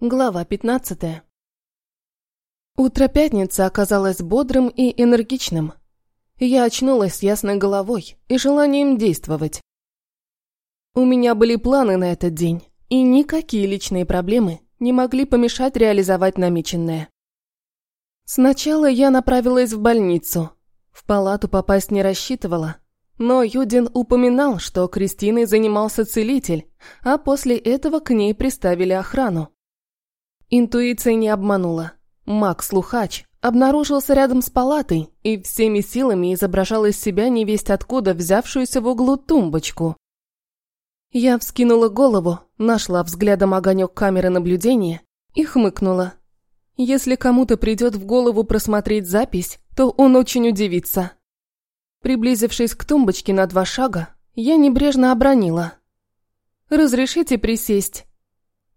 Глава 15. Утро пятницы оказалось бодрым и энергичным. Я очнулась с ясной головой и желанием действовать. У меня были планы на этот день, и никакие личные проблемы не могли помешать реализовать намеченное. Сначала я направилась в больницу. В палату попасть не рассчитывала, но Юдин упоминал, что Кристиной занимался целитель, а после этого к ней приставили охрану. Интуиция не обманула. Маг-слухач обнаружился рядом с палатой и всеми силами изображал из себя невесть откуда взявшуюся в углу тумбочку. Я вскинула голову, нашла взглядом огонек камеры наблюдения и хмыкнула. Если кому-то придет в голову просмотреть запись, то он очень удивится. Приблизившись к тумбочке на два шага, я небрежно обронила. «Разрешите присесть?»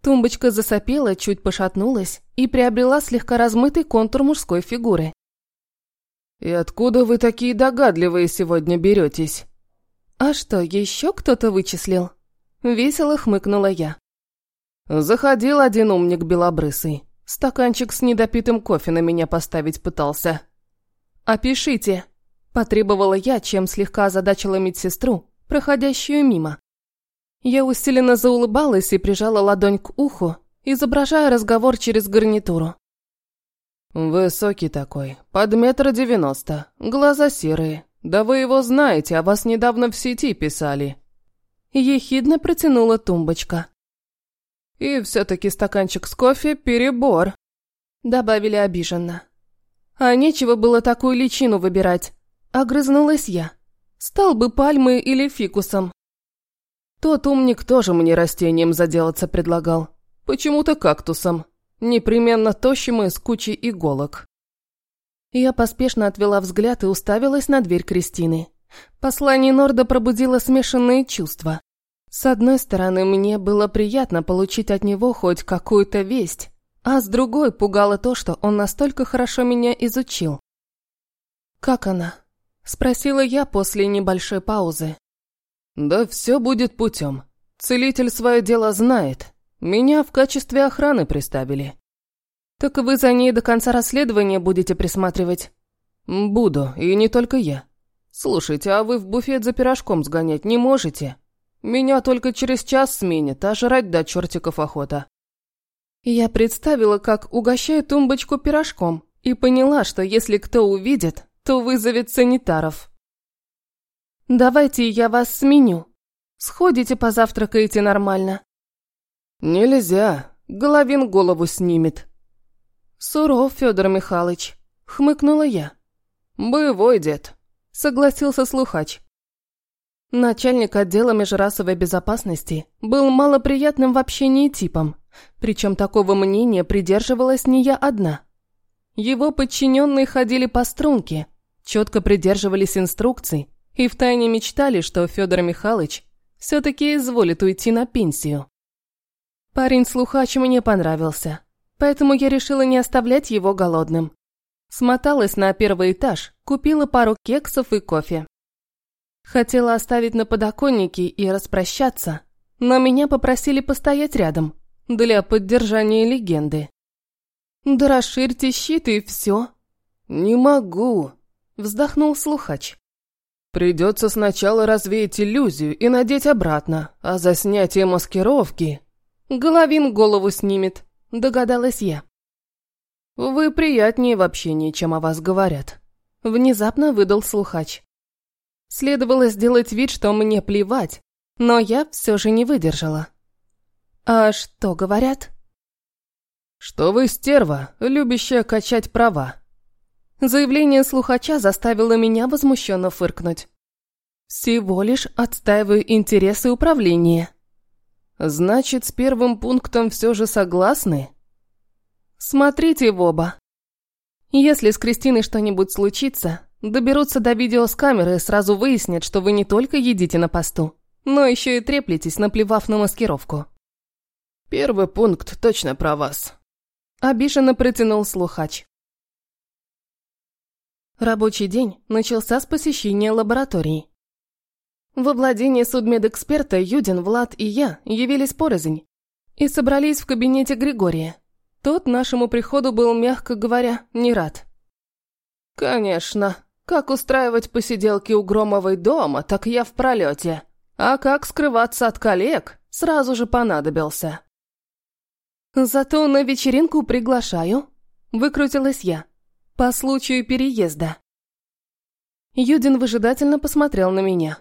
Тумбочка засопела, чуть пошатнулась и приобрела слегка размытый контур мужской фигуры. «И откуда вы такие догадливые сегодня беретесь?» «А что, еще кто-то вычислил?» Весело хмыкнула я. Заходил один умник белобрысый. Стаканчик с недопитым кофе на меня поставить пытался. «Опишите», – потребовала я, чем слегка озадачила медсестру, проходящую мимо. Я усиленно заулыбалась и прижала ладонь к уху, изображая разговор через гарнитуру. «Высокий такой, под метр девяносто, глаза серые. Да вы его знаете, о вас недавно в сети писали». Ехидно протянула тумбочка. «И все-таки стаканчик с кофе – перебор», – добавили обиженно. «А нечего было такую личину выбирать», – огрызнулась я. «Стал бы пальмой или фикусом». Тот умник тоже мне растением заделаться предлагал. Почему-то кактусом. Непременно тощим с кучей иголок. Я поспешно отвела взгляд и уставилась на дверь Кристины. Послание Норда пробудило смешанные чувства. С одной стороны, мне было приятно получить от него хоть какую-то весть, а с другой пугало то, что он настолько хорошо меня изучил. «Как она?» – спросила я после небольшой паузы. Да все будет путем. Целитель свое дело знает. Меня в качестве охраны приставили. Так вы за ней до конца расследования будете присматривать? Буду, и не только я. Слушайте, а вы в буфет за пирожком сгонять не можете? Меня только через час сменят, а жрать до чертиков охота. Я представила, как угощаю тумбочку пирожком, и поняла, что если кто увидит, то вызовет санитаров. «Давайте я вас сменю. Сходите, позавтракаете нормально». «Нельзя. Головин голову снимет». «Суров, Федор Михайлович», — хмыкнула я. «Боевой дед», — согласился слухач. Начальник отдела межрасовой безопасности был малоприятным в общении типом, причем такого мнения придерживалась не я одна. Его подчиненные ходили по струнке, четко придерживались инструкций и втайне мечтали, что Федор Михайлович все-таки изволит уйти на пенсию. Парень-слухач мне понравился, поэтому я решила не оставлять его голодным. Смоталась на первый этаж, купила пару кексов и кофе. Хотела оставить на подоконнике и распрощаться, но меня попросили постоять рядом, для поддержания легенды. «Да расширьте щит и все». «Не могу», — вздохнул слухач. Придется сначала развеять иллюзию и надеть обратно, а за снятие маскировки... Головин голову снимет, догадалась я. Вы приятнее в общении, чем о вас говорят. Внезапно выдал слухач. Следовало сделать вид, что мне плевать, но я все же не выдержала. А что говорят? Что вы стерва, любящая качать права. Заявление слухача заставило меня возмущенно фыркнуть. Всего лишь отстаиваю интересы управления. Значит, с первым пунктом все же согласны? Смотрите в оба. Если с Кристиной что-нибудь случится, доберутся до видео с камеры и сразу выяснят, что вы не только едите на посту, но еще и треплетесь, наплевав на маскировку. Первый пункт точно про вас. Обиженно протянул слухач. Рабочий день начался с посещения лаборатории. Во владение судмедэксперта Юдин, Влад и я явились порознь. и собрались в кабинете Григория. Тот нашему приходу был, мягко говоря, не рад. «Конечно. Как устраивать посиделки у Громовой дома, так я в пролете. А как скрываться от коллег, сразу же понадобился». «Зато на вечеринку приглашаю», — выкрутилась я. «По случаю переезда». Юдин выжидательно посмотрел на меня.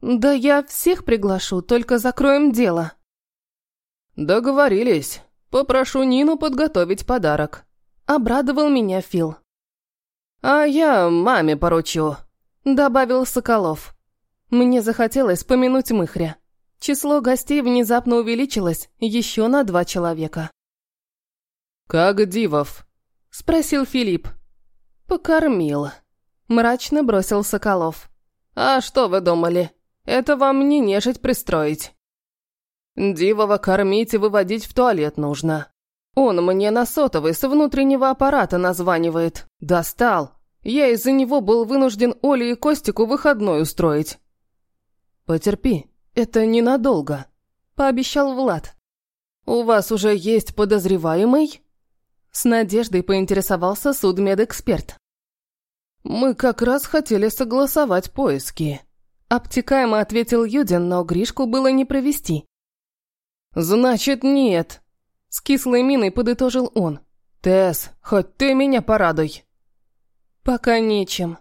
«Да я всех приглашу, только закроем дело». «Договорились. Попрошу Нину подготовить подарок». Обрадовал меня Фил. «А я маме поручу», — добавил Соколов. Мне захотелось помянуть Мыхря. Число гостей внезапно увеличилось еще на два человека. «Как Дивов?» – спросил Филипп. «Покормил», – мрачно бросил Соколов. «А что вы думали? Это вам не нежить пристроить. Дивова кормить и выводить в туалет нужно. Он мне на сотовый с внутреннего аппарата названивает. Достал. Я из-за него был вынужден Оле и Костику выходной устроить». «Потерпи», «Это ненадолго», – пообещал Влад. «У вас уже есть подозреваемый?» С надеждой поинтересовался судмедэксперт. «Мы как раз хотели согласовать поиски», – обтекаемо ответил Юдин, но Гришку было не провести. «Значит, нет», – с кислой миной подытожил он. «Тесс, хоть ты меня порадуй». «Пока нечем.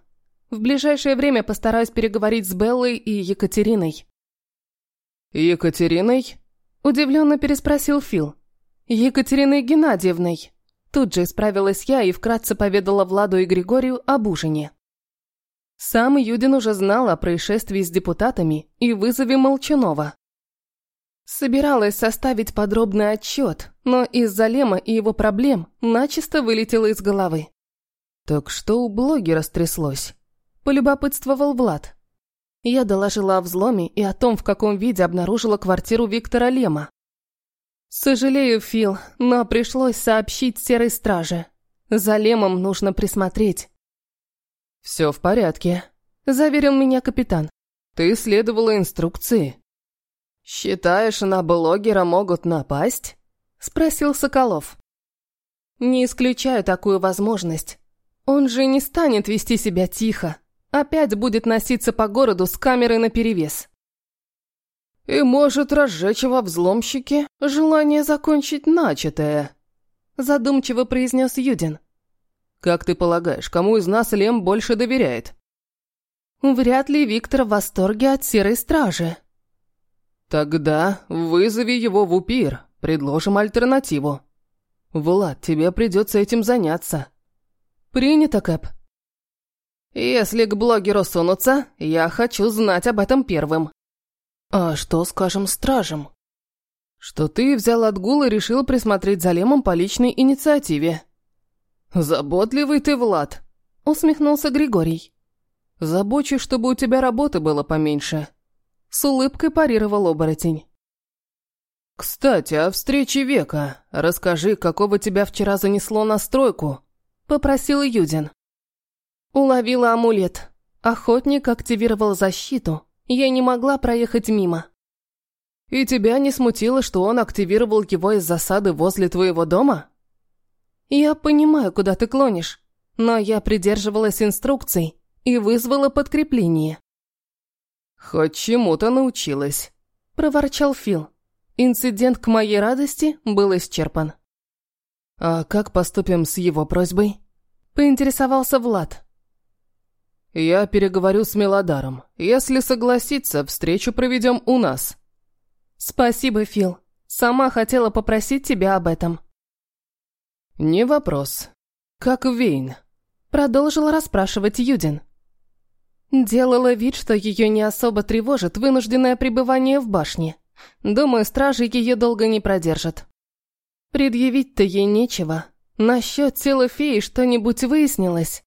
В ближайшее время постараюсь переговорить с Беллой и Екатериной». «Екатериной?» – удивленно переспросил Фил. «Екатериной Геннадьевной». Тут же исправилась я и вкратце поведала Владу и Григорию об ужине. Сам Юдин уже знал о происшествии с депутатами и вызове Молчанова. Собиралась составить подробный отчет, но из-за Лема и его проблем начисто вылетело из головы. «Так что у блогера стряслось?» – полюбопытствовал Влад. Я доложила о взломе и о том, в каком виде обнаружила квартиру Виктора Лема. Сожалею, Фил, но пришлось сообщить серой страже. За Лемом нужно присмотреть. Все в порядке, заверил меня капитан. Ты следовала инструкции. Считаешь, на блогера могут напасть? Спросил Соколов. Не исключаю такую возможность. Он же не станет вести себя тихо. Опять будет носиться по городу с камерой наперевес. И может разжечь во взломщике желание закончить начатое. Задумчиво произнес Юдин. Как ты полагаешь, кому из нас Лем больше доверяет? Вряд ли Виктор в восторге от серой стражи. Тогда вызови его в упир, предложим альтернативу. Влад, тебе придется этим заняться. Принято, Кэп. Если к блогеру сунутся, я хочу знать об этом первым. А что скажем стражам? Что ты взял отгул и решил присмотреть за Лемом по личной инициативе. Заботливый ты, Влад, усмехнулся Григорий. Забочусь, чтобы у тебя работы было поменьше. С улыбкой парировал оборотень. «Кстати, о встрече века. Расскажи, какого тебя вчера занесло на стройку?» – попросил Юдин. Уловила амулет. Охотник активировал защиту. Я не могла проехать мимо. И тебя не смутило, что он активировал его из засады возле твоего дома? Я понимаю, куда ты клонишь, но я придерживалась инструкций и вызвала подкрепление. Хоть чему-то научилась, проворчал Фил. Инцидент к моей радости был исчерпан. А как поступим с его просьбой? Поинтересовался Влад. «Я переговорю с Мелодаром. Если согласится, встречу проведем у нас». «Спасибо, Фил. Сама хотела попросить тебя об этом». «Не вопрос. Как Вейн?» Продолжил расспрашивать Юдин. Делала вид, что ее не особо тревожит вынужденное пребывание в башне. Думаю, стражи ее долго не продержат. Предъявить-то ей нечего. Насчет тела феи что-нибудь выяснилось?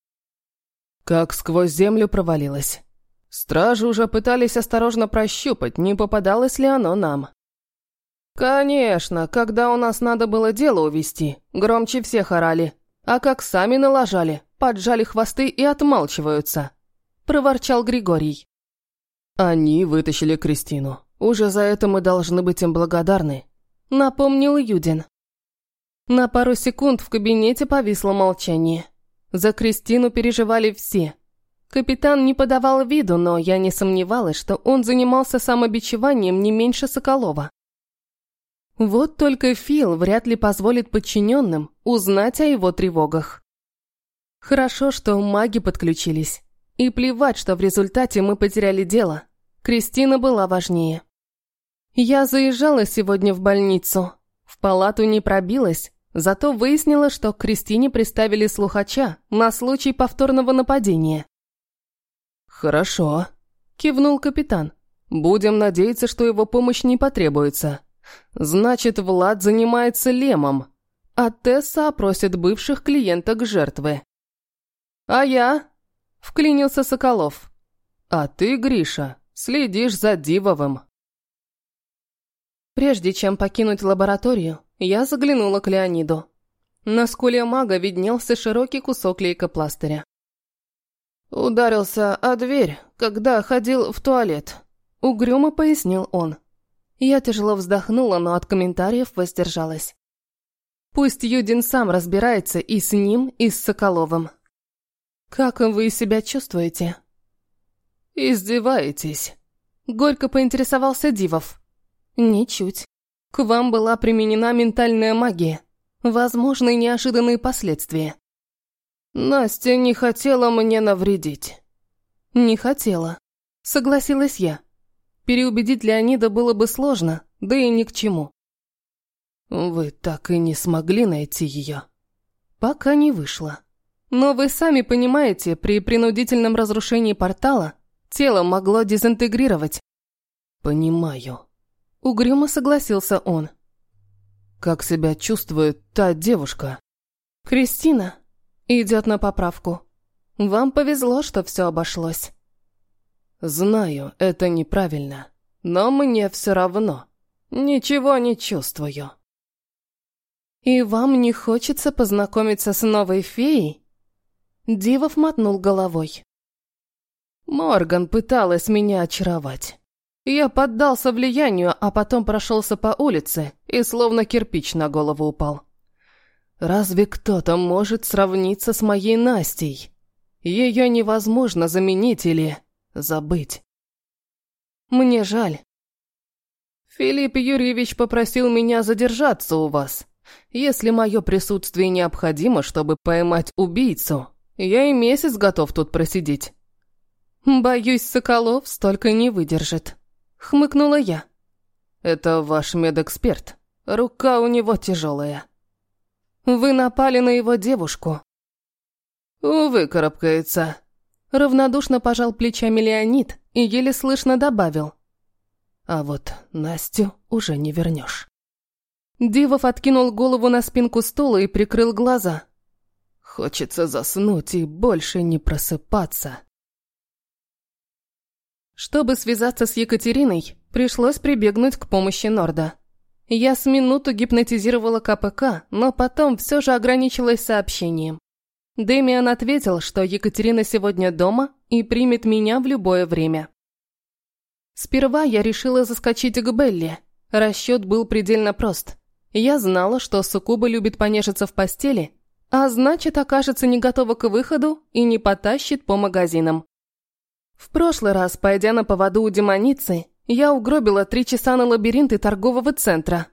Как сквозь землю провалилась. Стражи уже пытались осторожно прощупать, не попадалось ли оно нам. Конечно, когда у нас надо было дело увести, громче всех орали. А как сами налажали, поджали хвосты и отмалчиваются. Проворчал Григорий. Они вытащили Кристину. Уже за это мы должны быть им благодарны. напомнил Юдин. На пару секунд в кабинете повисло молчание. За Кристину переживали все. Капитан не подавал виду, но я не сомневалась, что он занимался самобичеванием не меньше Соколова. Вот только Фил вряд ли позволит подчиненным узнать о его тревогах. Хорошо, что маги подключились. И плевать, что в результате мы потеряли дело. Кристина была важнее. Я заезжала сегодня в больницу. В палату не пробилась, зато выяснила, что к Кристине приставили слухача на случай повторного нападения. «Хорошо», – кивнул капитан. «Будем надеяться, что его помощь не потребуется. Значит, Влад занимается лемом, а Тесса опросит бывших клиенток жертвы». «А я?» – вклинился Соколов. «А ты, Гриша, следишь за Дивовым». Прежде чем покинуть лабораторию, я заглянула к Леониду. На скуле мага виднелся широкий кусок лейкопластыря. «Ударился о дверь, когда ходил в туалет», — угрюмо пояснил он. Я тяжело вздохнула, но от комментариев воздержалась. Пусть Юдин сам разбирается и с ним, и с Соколовым. «Как вы себя чувствуете?» «Издеваетесь?» Горько поинтересовался Дивов. Ничуть. К вам была применена ментальная магия. Возможны неожиданные последствия. Настя не хотела мне навредить. Не хотела. Согласилась я. Переубедить Леонида было бы сложно, да и ни к чему. Вы так и не смогли найти ее. Пока не вышло. Но вы сами понимаете, при принудительном разрушении портала тело могло дезинтегрировать. Понимаю. Угрюмо согласился он. «Как себя чувствует та девушка?» «Кристина. Идет на поправку. Вам повезло, что все обошлось». «Знаю, это неправильно, но мне все равно. Ничего не чувствую». «И вам не хочется познакомиться с новой феей?» Дивов мотнул головой. Морган пыталась меня очаровать. Я поддался влиянию, а потом прошелся по улице и словно кирпич на голову упал. Разве кто-то может сравниться с моей Настей? Ее невозможно заменить или забыть. Мне жаль. Филипп Юрьевич попросил меня задержаться у вас. Если мое присутствие необходимо, чтобы поймать убийцу, я и месяц готов тут просидеть. Боюсь, Соколов столько не выдержит. Хмыкнула я. «Это ваш медэксперт. Рука у него тяжелая». «Вы напали на его девушку». «Увы, карабкается». Равнодушно пожал плечами Леонид и еле слышно добавил. «А вот Настю уже не вернешь». Дивов откинул голову на спинку стула и прикрыл глаза. «Хочется заснуть и больше не просыпаться». Чтобы связаться с Екатериной, пришлось прибегнуть к помощи Норда. Я с минуту гипнотизировала КПК, но потом все же ограничилась сообщением. Дэмиан ответил, что Екатерина сегодня дома и примет меня в любое время. Сперва я решила заскочить к Белли. Расчет был предельно прост. Я знала, что Сукуба любит понежиться в постели, а значит, окажется не готова к выходу и не потащит по магазинам. В прошлый раз, пойдя на поводу у демоницы, я угробила три часа на лабиринты торгового центра.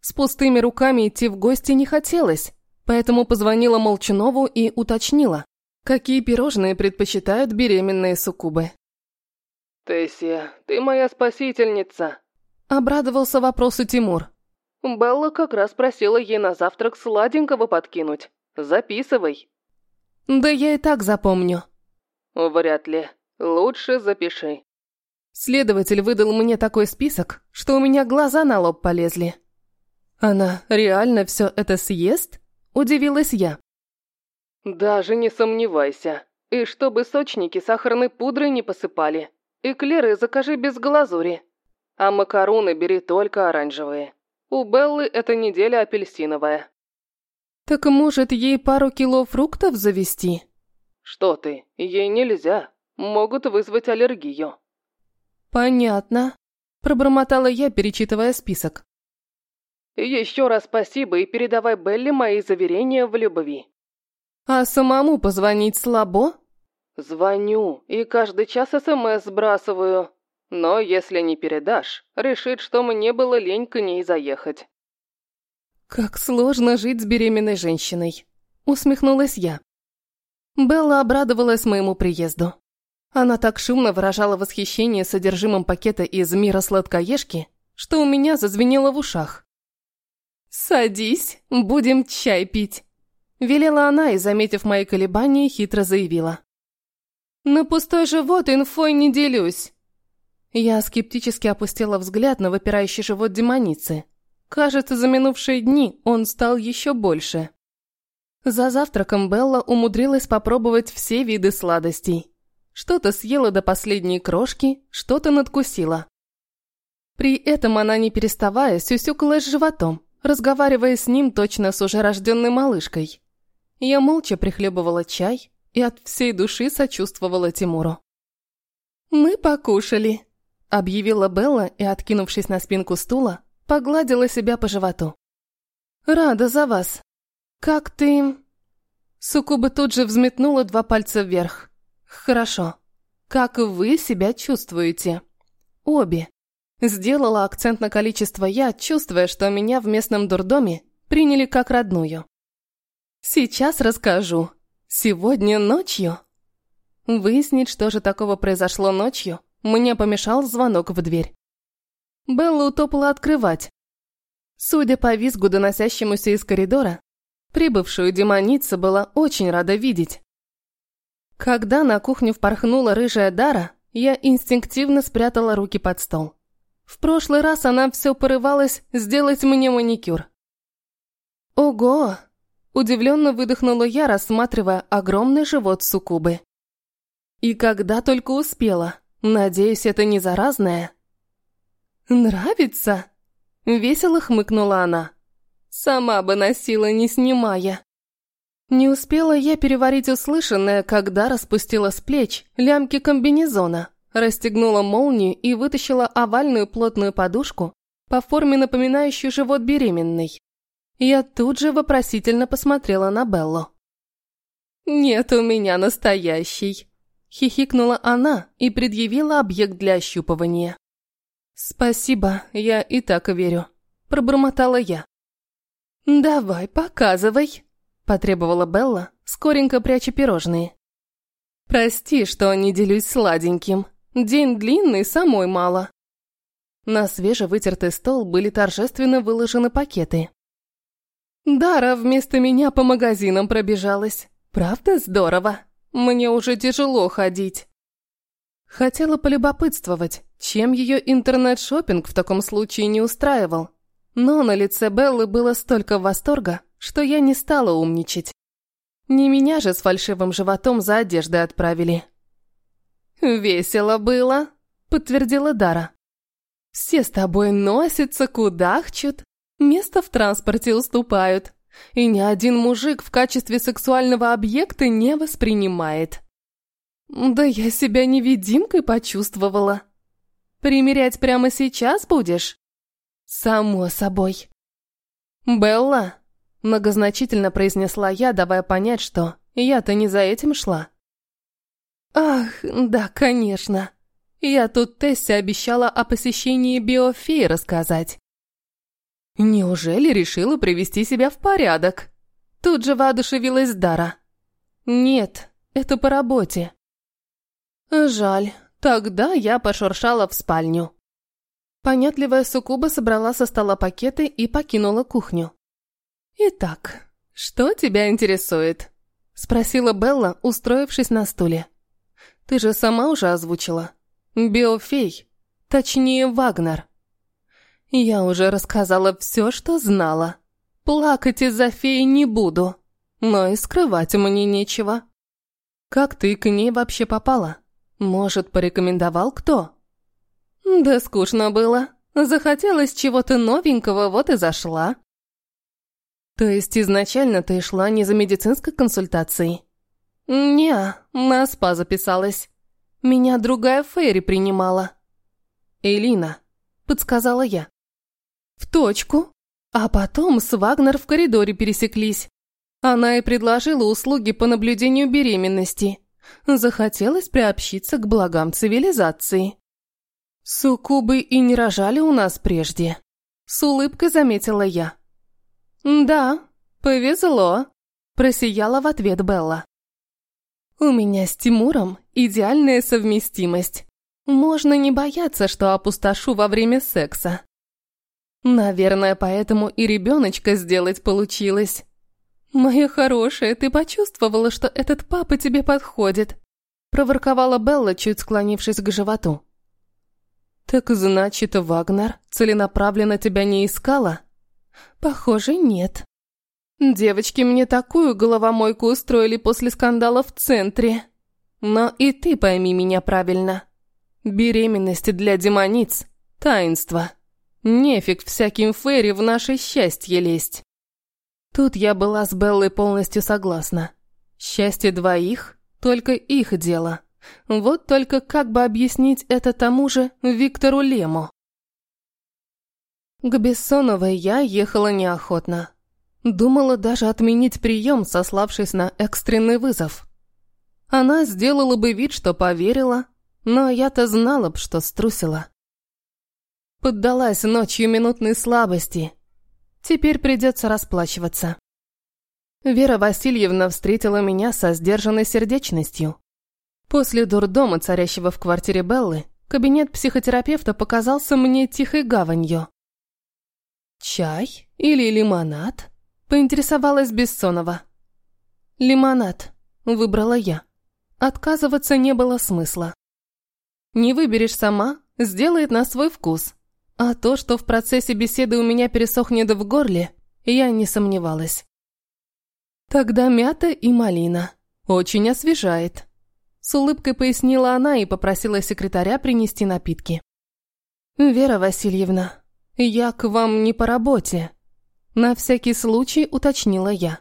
С пустыми руками идти в гости не хотелось, поэтому позвонила Молчанову и уточнила, какие пирожные предпочитают беременные суккубы. «Тессия, ты моя спасительница», — обрадовался вопросу Тимур. «Белла как раз просила ей на завтрак сладенького подкинуть. Записывай». «Да я и так запомню». «Вряд ли. Лучше запиши. Следователь выдал мне такой список, что у меня глаза на лоб полезли. Она реально все это съест? Удивилась я. Даже не сомневайся. И чтобы сочники сахарной пудрой не посыпали. Эклеры закажи без глазури. А макароны бери только оранжевые. У Беллы эта неделя апельсиновая. Так может ей пару кило фруктов завести? Что ты, ей нельзя могут вызвать аллергию. Понятно, пробормотала я, перечитывая список. Еще раз спасибо и передавай Белли мои заверения в любви. А самому позвонить слабо? Звоню и каждый час СМС сбрасываю. Но если не передашь, решит, что мне было лень к ней заехать. Как сложно жить с беременной женщиной. Усмехнулась я. Белла обрадовалась моему приезду. Она так шумно выражала восхищение содержимым пакета из мира сладкоежки, что у меня зазвенело в ушах. «Садись, будем чай пить», – велела она и, заметив мои колебания, хитро заявила. «На пустой живот инфой не делюсь». Я скептически опустила взгляд на выпирающий живот демоницы. Кажется, за минувшие дни он стал еще больше. За завтраком Белла умудрилась попробовать все виды сладостей. Что-то съела до последней крошки, что-то надкусила. При этом она, не переставая, сюсюкалась животом, разговаривая с ним точно с уже рожденной малышкой. Я молча прихлебывала чай и от всей души сочувствовала Тимуру. «Мы покушали», — объявила Белла и, откинувшись на спинку стула, погладила себя по животу. «Рада за вас. Как ты...» Сукуба тут же взметнула два пальца вверх. Хорошо. Как вы себя чувствуете? Обе. Сделала акцент на количество «я», чувствуя, что меня в местном дурдоме приняли как родную. Сейчас расскажу. Сегодня ночью... Выяснить, что же такого произошло ночью, мне помешал звонок в дверь. Белла утопала открывать. Судя по визгу, доносящемуся из коридора, прибывшую демоница была очень рада видеть. Когда на кухню впорхнула рыжая Дара, я инстинктивно спрятала руки под стол. В прошлый раз она все порывалась сделать мне маникюр. «Ого!» – удивленно выдохнула я, рассматривая огромный живот суккубы. И когда только успела, надеюсь, это не заразное. «Нравится?» – весело хмыкнула она. «Сама бы носила, не снимая». Не успела я переварить услышанное, когда распустила с плеч лямки комбинезона, расстегнула молнию и вытащила овальную плотную подушку, по форме напоминающую живот беременной. Я тут же вопросительно посмотрела на Беллу. «Нет у меня настоящий», — хихикнула она и предъявила объект для ощупывания. «Спасибо, я и так верю», — пробормотала я. «Давай, показывай», – потребовала Белла, скоренько пряча пирожные. «Прости, что не делюсь сладеньким. День длинный, самой мало». На свежевытертый стол были торжественно выложены пакеты. Дара вместо меня по магазинам пробежалась. Правда здорово? Мне уже тяжело ходить. Хотела полюбопытствовать, чем ее интернет шопинг в таком случае не устраивал. Но на лице Беллы было столько восторга, что я не стала умничать. Не меня же с фальшивым животом за одеждой отправили. «Весело было», — подтвердила Дара. «Все с тобой носятся, кудахчут, место в транспорте уступают, и ни один мужик в качестве сексуального объекта не воспринимает». «Да я себя невидимкой почувствовала. Примерять прямо сейчас будешь?» «Само собой». «Белла, Многозначительно произнесла я, давая понять, что я-то не за этим шла. Ах, да, конечно. Я тут Тессе обещала о посещении биофеи рассказать. Неужели решила привести себя в порядок? Тут же воодушевилась Дара. Нет, это по работе. Жаль, тогда я пошуршала в спальню. Понятливая суккуба собрала со стола пакеты и покинула кухню. «Итак, что тебя интересует?» — спросила Белла, устроившись на стуле. «Ты же сама уже озвучила. Биофей, точнее Вагнер». «Я уже рассказала все, что знала. Плакать из-за феи не буду, но и скрывать мне нечего». «Как ты к ней вообще попала? Может, порекомендовал кто?» «Да скучно было. Захотелось чего-то новенького, вот и зашла», то есть изначально ты шла не за медицинской консультацией? Не, на СПА записалась. Меня другая Фейри принимала. Элина, подсказала я. В точку. А потом с Вагнер в коридоре пересеклись. Она и предложила услуги по наблюдению беременности. Захотелось приобщиться к благам цивилизации. Суккубы и не рожали у нас прежде. С улыбкой заметила я. «Да, повезло», – просияла в ответ Белла. «У меня с Тимуром идеальная совместимость. Можно не бояться, что опустошу во время секса. Наверное, поэтому и ребеночка сделать получилось. Моя хорошая, ты почувствовала, что этот папа тебе подходит?» Проворковала Белла, чуть склонившись к животу. «Так значит, Вагнер целенаправленно тебя не искала?» «Похоже, нет. Девочки мне такую головомойку устроили после скандала в центре. Но и ты пойми меня правильно. Беременность для демониц – таинство. Нефиг всяким фейри в наше счастье лезть». Тут я была с Беллой полностью согласна. Счастье двоих – только их дело. Вот только как бы объяснить это тому же Виктору Лему? К Бессоновой я ехала неохотно. Думала даже отменить прием, сославшись на экстренный вызов. Она сделала бы вид, что поверила, но я-то знала б, что струсила. Поддалась ночью минутной слабости. Теперь придется расплачиваться. Вера Васильевна встретила меня со сдержанной сердечностью. После дурдома, царящего в квартире Беллы, кабинет психотерапевта показался мне тихой гаванью. «Чай или лимонад?» – поинтересовалась Бессонова. «Лимонад», – выбрала я. Отказываться не было смысла. Не выберешь сама, сделает на свой вкус. А то, что в процессе беседы у меня пересохнет в горле, я не сомневалась. Тогда мята и малина. Очень освежает. С улыбкой пояснила она и попросила секретаря принести напитки. «Вера Васильевна, я к вам не по работе». На всякий случай уточнила я.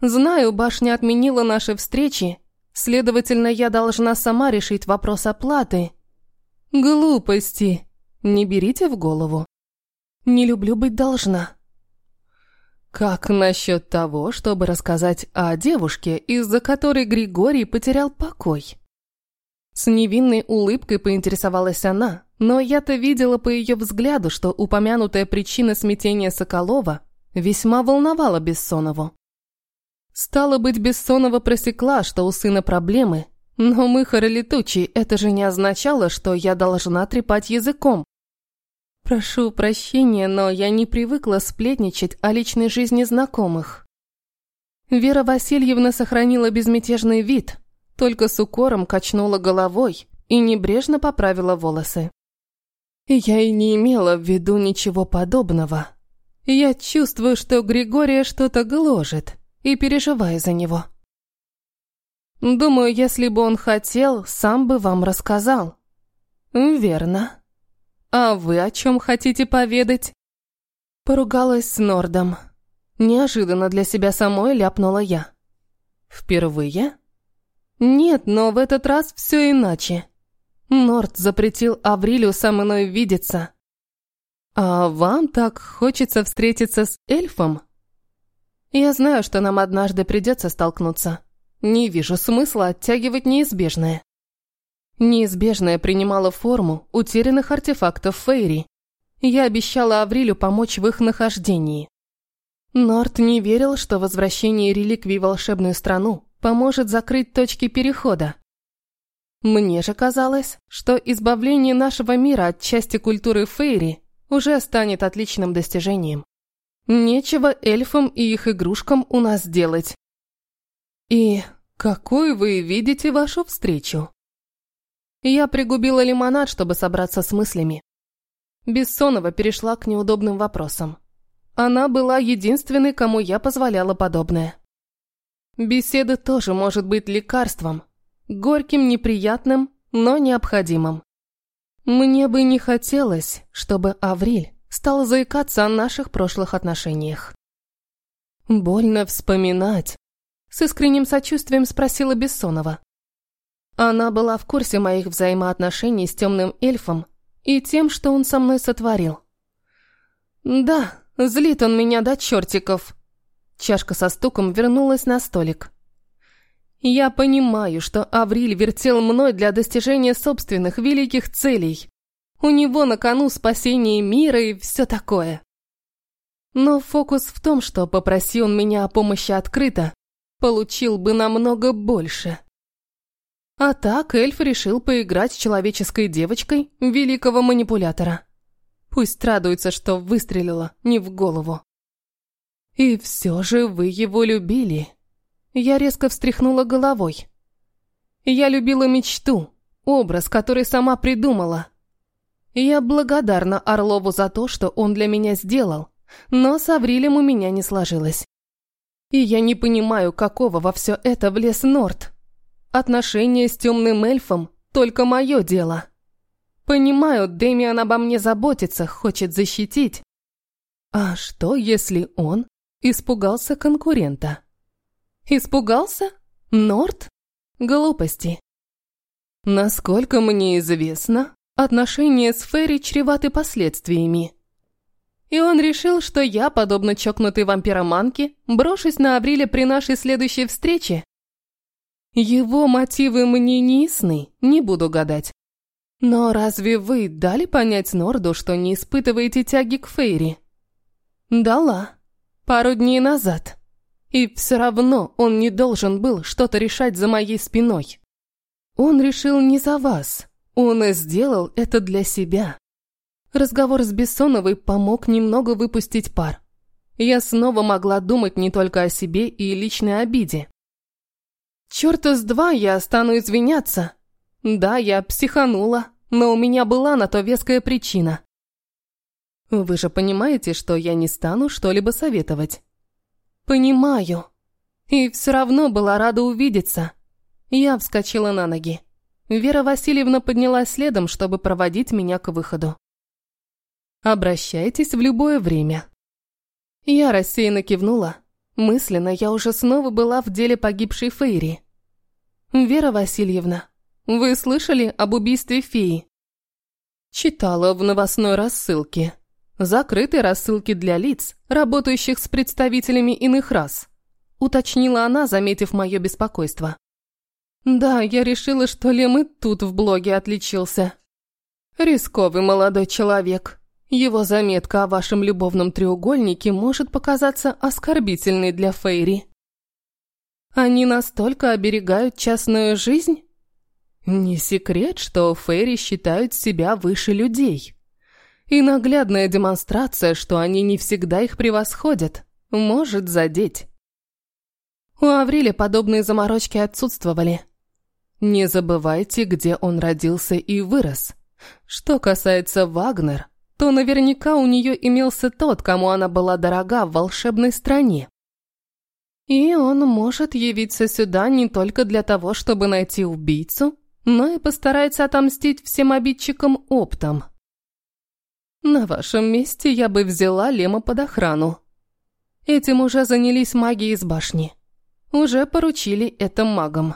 «Знаю, башня отменила наши встречи, следовательно, я должна сама решить вопрос оплаты». «Глупости. Не берите в голову. Не люблю быть должна». «Как насчет того, чтобы рассказать о девушке, из-за которой Григорий потерял покой?» С невинной улыбкой поинтересовалась она, но я-то видела по ее взгляду, что упомянутая причина смятения Соколова весьма волновала Бессонову. Стало быть, Бессонова просекла, что у сына проблемы, но мыхар летучий, это же не означало, что я должна трепать языком. Прошу прощения, но я не привыкла сплетничать о личной жизни знакомых. Вера Васильевна сохранила безмятежный вид, только с укором качнула головой и небрежно поправила волосы. Я и не имела в виду ничего подобного. Я чувствую, что Григория что-то гложет, и переживаю за него. Думаю, если бы он хотел, сам бы вам рассказал. Верно. «А вы о чем хотите поведать?» Поругалась с Нордом. Неожиданно для себя самой ляпнула я. «Впервые?» «Нет, но в этот раз все иначе. Норд запретил Аврилю со мной видеться. А вам так хочется встретиться с эльфом?» «Я знаю, что нам однажды придется столкнуться. Не вижу смысла оттягивать неизбежное». Неизбежное принимало форму утерянных артефактов Фейри. Я обещала Аврилю помочь в их нахождении. Норт не верил, что возвращение реликвий в волшебную страну поможет закрыть точки перехода. Мне же казалось, что избавление нашего мира от части культуры Фейри уже станет отличным достижением. Нечего эльфам и их игрушкам у нас делать. И какой вы видите вашу встречу? Я пригубила лимонад, чтобы собраться с мыслями. Бессонова перешла к неудобным вопросам. Она была единственной, кому я позволяла подобное. Беседа тоже может быть лекарством. Горьким, неприятным, но необходимым. Мне бы не хотелось, чтобы Авриль стал заикаться о наших прошлых отношениях. «Больно вспоминать», — с искренним сочувствием спросила Бессонова. Она была в курсе моих взаимоотношений с темным эльфом и тем, что он со мной сотворил. Да, злит он меня до чертиков. Чашка со стуком вернулась на столик. Я понимаю, что Авриль вертел мной для достижения собственных великих целей. У него на кону спасение мира и все такое. Но фокус в том, что попроси он меня о помощи открыто, получил бы намного больше. А так эльф решил поиграть с человеческой девочкой великого манипулятора. Пусть радуется, что выстрелила не в голову. И все же вы его любили. Я резко встряхнула головой. Я любила мечту, образ, который сама придумала. Я благодарна Орлову за то, что он для меня сделал, но с Аврилем у меня не сложилось. И я не понимаю, какого во все это влез Норт. Отношения с темным эльфом – только мое дело. Понимаю, Дэмиан обо мне заботится, хочет защитить. А что, если он испугался конкурента? Испугался? Норт? Глупости. Насколько мне известно, отношения с Ферри чреваты последствиями. И он решил, что я, подобно чокнутой вампироманке, брошусь на Авриле при нашей следующей встрече. Его мотивы мне не ясны, не буду гадать. Но разве вы дали понять Норду, что не испытываете тяги к Фейри? Дала. Пару дней назад. И все равно он не должен был что-то решать за моей спиной. Он решил не за вас. Он и сделал это для себя. Разговор с Бессоновой помог немного выпустить пар. Я снова могла думать не только о себе и личной обиде. Чёрта с два я стану извиняться. Да, я психанула, но у меня была на то веская причина. Вы же понимаете, что я не стану что-либо советовать. Понимаю. И все равно была рада увидеться. Я вскочила на ноги. Вера Васильевна поднялась следом, чтобы проводить меня к выходу. Обращайтесь в любое время. Я рассеянно кивнула. Мысленно я уже снова была в деле погибшей Фейри. Вера Васильевна, вы слышали об убийстве феи? Читала в новостной рассылке. Закрытой рассылке для лиц, работающих с представителями иных рас. Уточнила она, заметив мое беспокойство. Да, я решила, что Лем и тут в блоге отличился. Рисковый молодой человек. Его заметка о вашем любовном треугольнике может показаться оскорбительной для Фейри. Они настолько оберегают частную жизнь? Не секрет, что Фейри считают себя выше людей. И наглядная демонстрация, что они не всегда их превосходят, может задеть. У Авриля подобные заморочки отсутствовали. Не забывайте, где он родился и вырос. Что касается Вагнер, то наверняка у нее имелся тот, кому она была дорога в волшебной стране. И он может явиться сюда не только для того, чтобы найти убийцу, но и постарается отомстить всем обидчикам оптом. На вашем месте я бы взяла Лема под охрану. Этим уже занялись маги из башни. Уже поручили это магам.